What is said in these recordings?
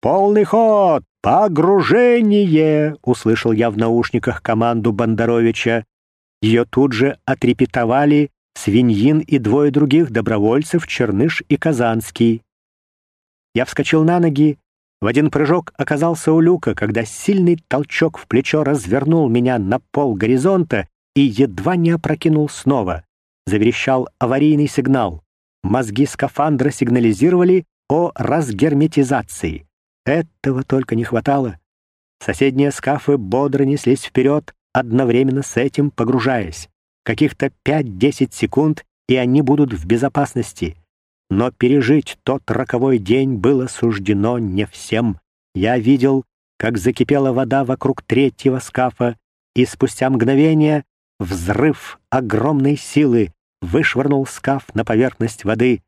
«Полный ход! Погружение!» — услышал я в наушниках команду Бондаровича. Ее тут же отрепетовали Свиньин и двое других добровольцев, Черныш и Казанский. Я вскочил на ноги, в один прыжок оказался у люка, когда сильный толчок в плечо развернул меня на пол горизонта и едва не опрокинул снова. Заверещал аварийный сигнал. Мозги скафандра сигнализировали о разгерметизации. Этого только не хватало. Соседние скафы бодро неслись вперед, одновременно с этим погружаясь. Каких-то 5-10 секунд, и они будут в безопасности. Но пережить тот роковой день было суждено не всем. Я видел, как закипела вода вокруг третьего скафа, и спустя мгновение взрыв огромной силы вышвырнул скаф на поверхность воды.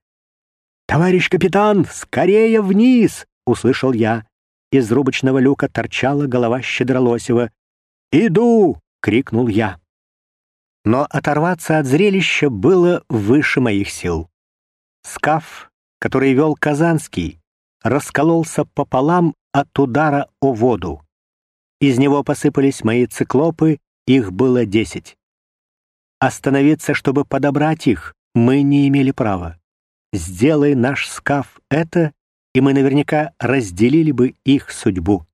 «Товарищ капитан, скорее вниз!» — услышал я. Из рубочного люка торчала голова Щедролосева. «Иду!» — крикнул я. Но оторваться от зрелища было выше моих сил. Скаф, который вел Казанский, раскололся пополам от удара о воду. Из него посыпались мои циклопы, их было десять. Остановиться, чтобы подобрать их, мы не имели права. Сделай наш скаф это, и мы наверняка разделили бы их судьбу.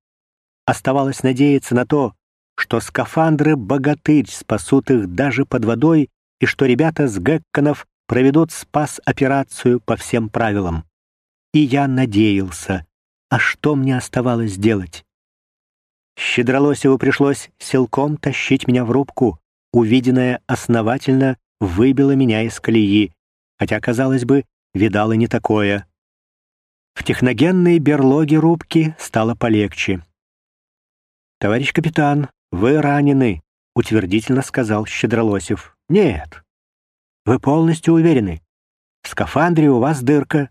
Оставалось надеяться на то, что скафандры «Богатырь» спасут их даже под водой и что ребята с Гекконов проведут спас-операцию по всем правилам. И я надеялся. А что мне оставалось делать? Щедролосеву пришлось силком тащить меня в рубку. Увиденное основательно выбило меня из колеи, хотя, казалось бы, видало не такое. В техногенной берлоге рубки стало полегче. «Товарищ капитан, «Вы ранены», — утвердительно сказал Щедролосев. «Нет». «Вы полностью уверены? В скафандре у вас дырка?»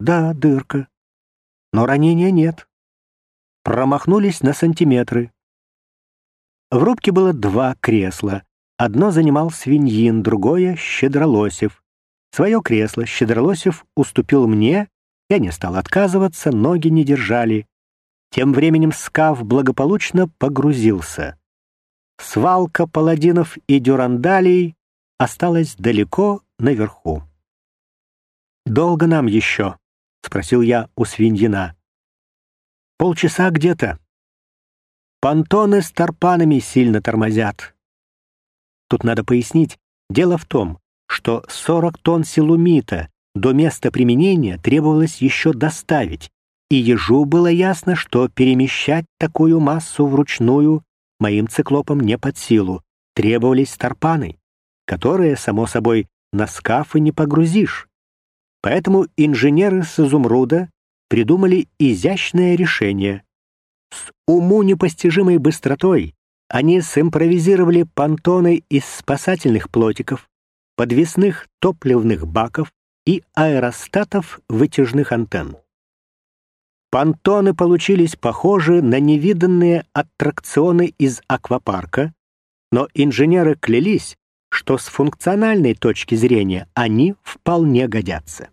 «Да, дырка. Но ранения нет». Промахнулись на сантиметры. В рубке было два кресла. Одно занимал свиньин, другое — Щедролосев. Свое кресло Щедролосев уступил мне, я не стал отказываться, ноги не держали. Тем временем скаф благополучно погрузился. Свалка паладинов и дюрандалей осталась далеко наверху. «Долго нам еще?» — спросил я у свиньина. «Полчаса где-то. Понтоны с тарпанами сильно тормозят». Тут надо пояснить, дело в том, что 40 тонн силумита до места применения требовалось еще доставить, и ежу было ясно, что перемещать такую массу вручную моим циклопам не под силу. Требовались тарпаны, которые, само собой, на скафы не погрузишь. Поэтому инженеры с изумруда придумали изящное решение. С уму непостижимой быстротой они симпровизировали понтоны из спасательных плотиков, подвесных топливных баков и аэростатов вытяжных антенн. Понтоны получились похожи на невиданные аттракционы из аквапарка, но инженеры клялись, что с функциональной точки зрения они вполне годятся.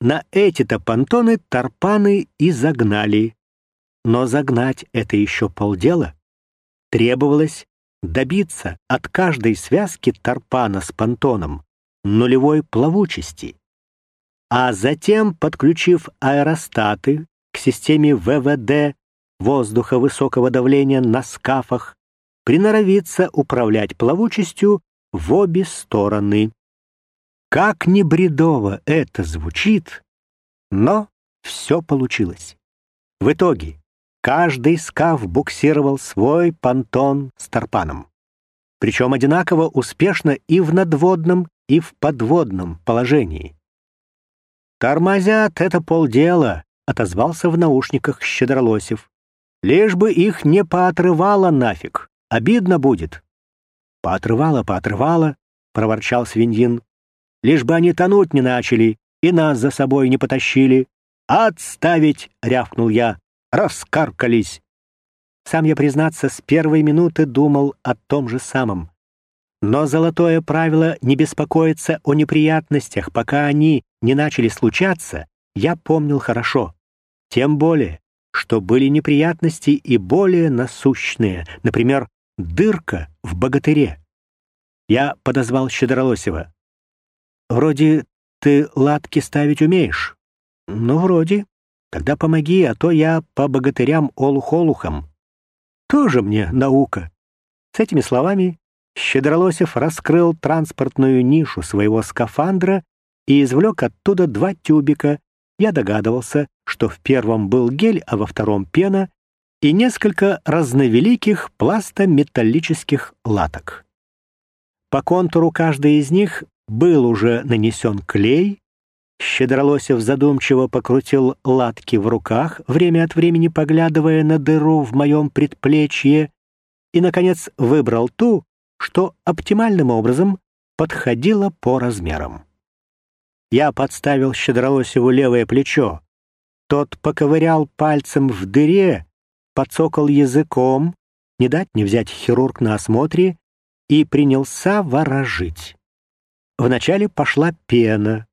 На эти-то понтоны тарпаны и загнали. Но загнать — это еще полдела. Требовалось добиться от каждой связки тарпана с понтоном нулевой плавучести, а затем, подключив аэростаты, к системе ВВД воздуха высокого давления на скафах, приноровиться управлять плавучестью в обе стороны. Как ни бредово это звучит, но все получилось. В итоге каждый скаф буксировал свой понтон с тарпаном. Причем одинаково успешно и в надводном, и в подводном положении. Тормозят — это полдела, — отозвался в наушниках Щедролосев. «Лишь бы их не поотрывало нафиг. Обидно будет». «Поотрывало, поотрывало», — проворчал свиньин. «Лишь бы они тонуть не начали и нас за собой не потащили». «Отставить!» — рявкнул я. «Раскаркались!» Сам я, признаться, с первой минуты думал о том же самом. Но золотое правило не беспокоиться о неприятностях, пока они не начали случаться, я помнил хорошо. Тем более, что были неприятности и более насущные, например, дырка в богатыре. Я подозвал Щедролосева. «Вроде ты латки ставить умеешь?» «Ну, вроде. Тогда помоги, а то я по богатырям олух-олухам». «Тоже мне наука». С этими словами Щедролосев раскрыл транспортную нишу своего скафандра и извлек оттуда два тюбика. Я догадывался, что в первом был гель, а во втором пена, и несколько разновеликих пластометаллических латок. По контуру каждой из них был уже нанесен клей. Щедролосев задумчиво покрутил латки в руках, время от времени поглядывая на дыру в моем предплечье, и, наконец, выбрал ту, что оптимальным образом подходила по размерам. Я подставил Щедролосеву левое плечо. Тот поковырял пальцем в дыре, подсокал языком, не дать не взять хирург на осмотре, и принялся ворожить. Вначале пошла пена,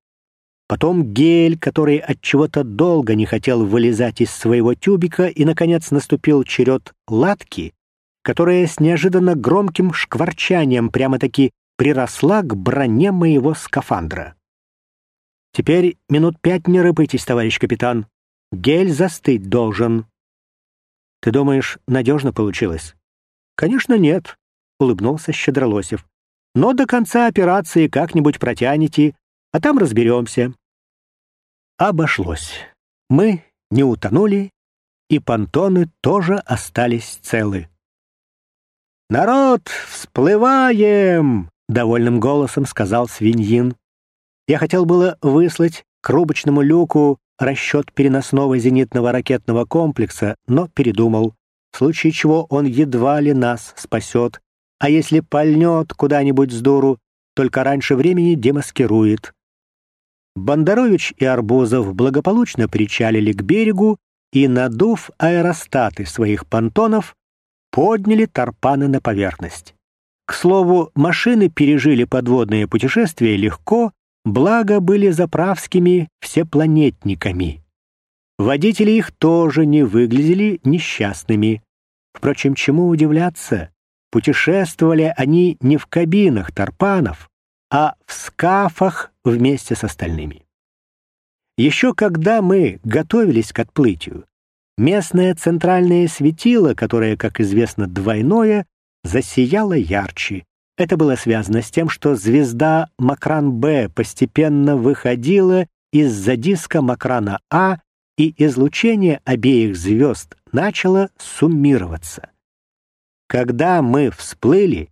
потом гель, который от чего-то долго не хотел вылезать из своего тюбика, и, наконец, наступил черед латки, которая с неожиданно громким шкварчанием прямо-таки приросла к броне моего скафандра. «Теперь минут пять не рыпайтесь, товарищ капитан. Гель застыть должен». «Ты думаешь, надежно получилось?» «Конечно, нет», — улыбнулся Щедролосев. «Но до конца операции как-нибудь протянете, а там разберемся». Обошлось. Мы не утонули, и понтоны тоже остались целы. «Народ, всплываем!» — довольным голосом сказал свиньин. Я хотел было выслать к рубочному люку расчет переносного зенитного ракетного комплекса, но передумал, в случае чего он едва ли нас спасет, а если пальнет куда-нибудь с дуру, только раньше времени демаскирует. Бондарович и Арбузов благополучно причалили к берегу и, надув аэростаты своих понтонов, подняли тарпаны на поверхность. К слову, машины пережили подводное путешествие легко, благо были заправскими всепланетниками. Водители их тоже не выглядели несчастными. Впрочем, чему удивляться? Путешествовали они не в кабинах тарпанов, а в скафах вместе с остальными. Еще когда мы готовились к отплытию, Местное центральное светило, которое, как известно, двойное, засияло ярче. Это было связано с тем, что звезда Макран-Б постепенно выходила из-за диска Макрана А, и излучение обеих звезд начало суммироваться. Когда мы всплыли,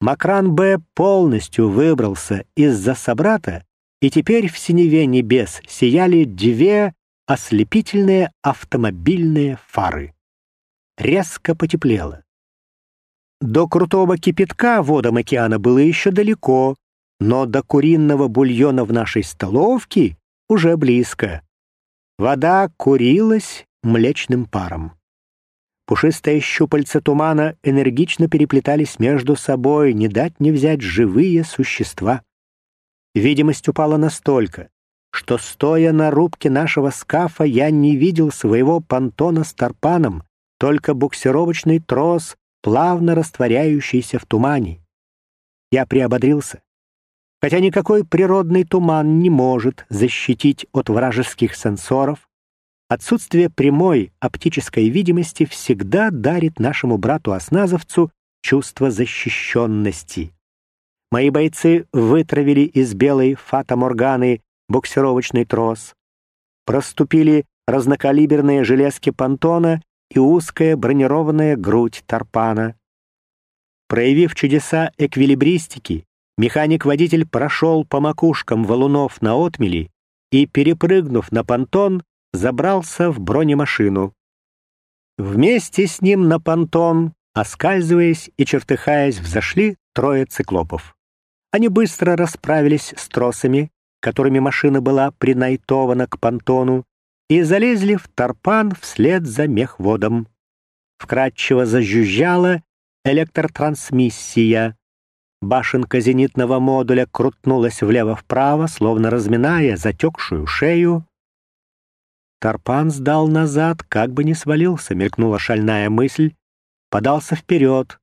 Макран-Б полностью выбрался из-за собрата, и теперь в синеве небес сияли две ослепительные автомобильные фары. Резко потеплело. До крутого кипятка водам океана было еще далеко, но до куриного бульона в нашей столовке уже близко. Вода курилась млечным паром. Пушистые щупальца тумана энергично переплетались между собой, не дать не взять живые существа. Видимость упала настолько, что, стоя на рубке нашего скафа, я не видел своего понтона с тарпаном, только буксировочный трос, плавно растворяющийся в тумане. Я приободрился. Хотя никакой природный туман не может защитить от вражеских сенсоров, отсутствие прямой оптической видимости всегда дарит нашему брату-осназовцу чувство защищенности. Мои бойцы вытравили из белой фата-морганы буксировочный трос. Проступили разнокалиберные железки понтона и узкая бронированная грудь тарпана. Проявив чудеса эквилибристики, механик-водитель прошел по макушкам валунов на отмели и, перепрыгнув на понтон, забрался в бронемашину. Вместе с ним на понтон, оскальзываясь и чертыхаясь, взошли трое циклопов. Они быстро расправились с тросами, которыми машина была принайтована к понтону, и залезли в тарпан вслед за мехводом. Вкратчиво зажужжала электротрансмиссия. Башенка зенитного модуля крутнулась влево-вправо, словно разминая затекшую шею. Тарпан сдал назад, как бы не свалился, мелькнула шальная мысль, подался вперед,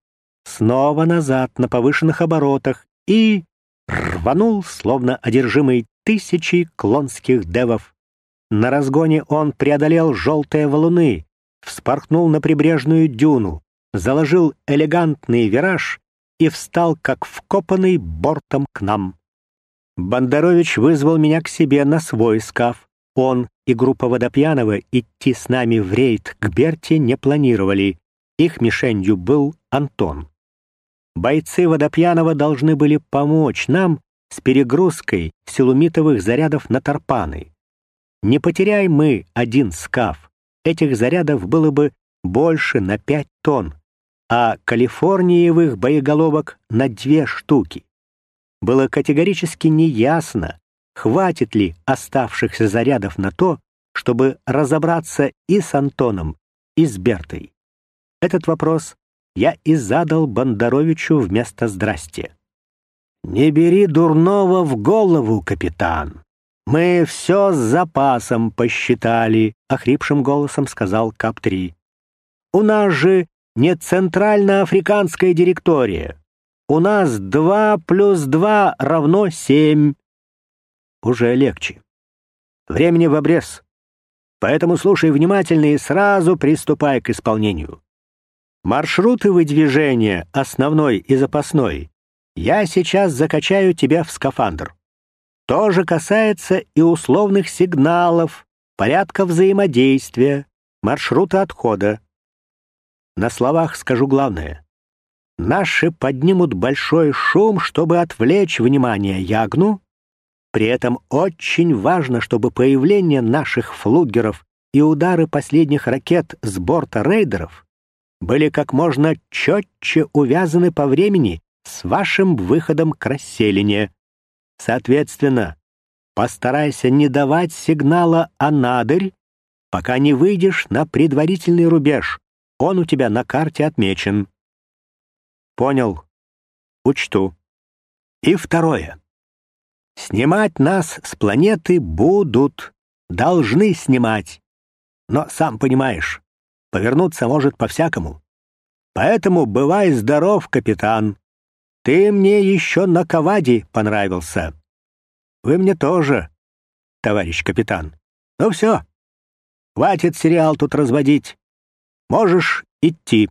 снова назад на повышенных оборотах и рванул, словно одержимый тысячей клонских девов. На разгоне он преодолел желтые валуны, вспорхнул на прибрежную дюну, заложил элегантный вираж и встал, как вкопанный, бортом к нам. Бондарович вызвал меня к себе на свой скаф. Он и группа Водопьянова идти с нами в рейд к Берте не планировали. Их мишенью был Антон. Бойцы Водопьянова должны были помочь нам с перегрузкой силумитовых зарядов на Тарпаны. Не потеряй мы один скаф, этих зарядов было бы больше на пять тонн, а калифорниевых боеголовок на две штуки. Было категорически неясно, хватит ли оставшихся зарядов на то, чтобы разобраться и с Антоном, и с Бертой. Этот вопрос я и задал Бондаровичу вместо «здрасте». «Не бери дурного в голову, капитан. Мы все с запасом посчитали», — охрипшим голосом сказал Кап-3. «У нас же не центральноафриканская директория. У нас два плюс два равно семь. Уже легче. Времени в обрез. Поэтому слушай внимательно и сразу приступай к исполнению. Маршруты выдвижения, основной и запасной, я сейчас закачаю тебя в скафандр. То же касается и условных сигналов, порядка взаимодействия, маршрута отхода. На словах скажу главное. Наши поднимут большой шум, чтобы отвлечь внимание Ягну. При этом очень важно, чтобы появление наших флугеров и удары последних ракет с борта рейдеров были как можно четче увязаны по времени с вашим выходом к расселине. Соответственно, постарайся не давать сигнала «Анадырь», пока не выйдешь на предварительный рубеж, он у тебя на карте отмечен. Понял. Учту. И второе. Снимать нас с планеты будут. Должны снимать. Но, сам понимаешь, повернуться может по-всякому. Поэтому бывай здоров, капитан. Ты мне еще на Каваде понравился. Вы мне тоже, товарищ капитан. Ну все, хватит сериал тут разводить. Можешь идти.